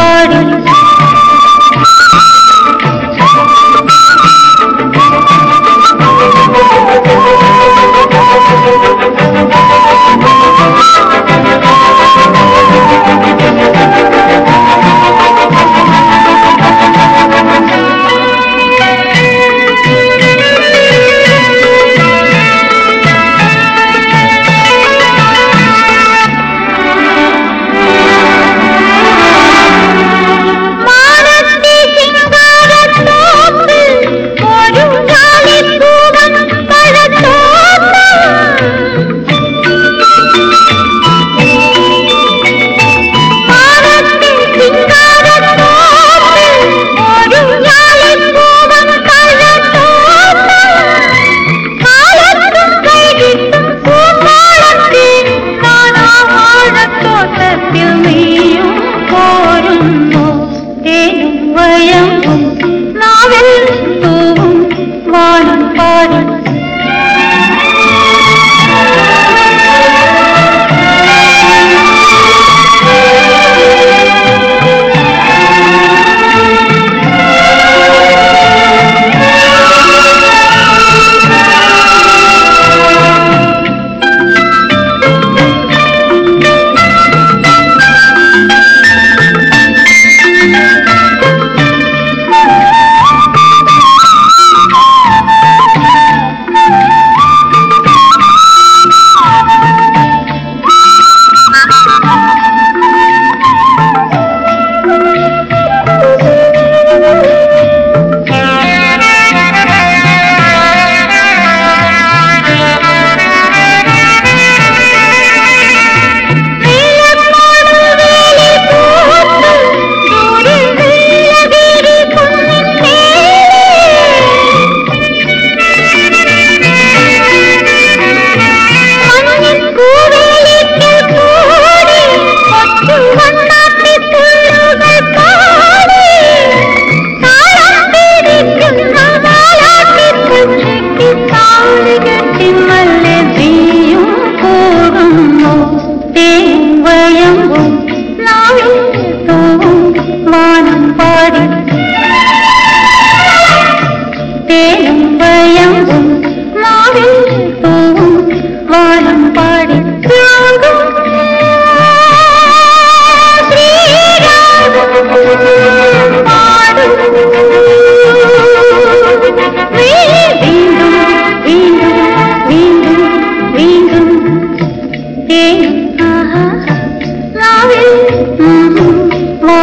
பாடும் 我要。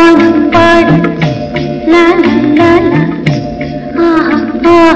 பாடு பாடு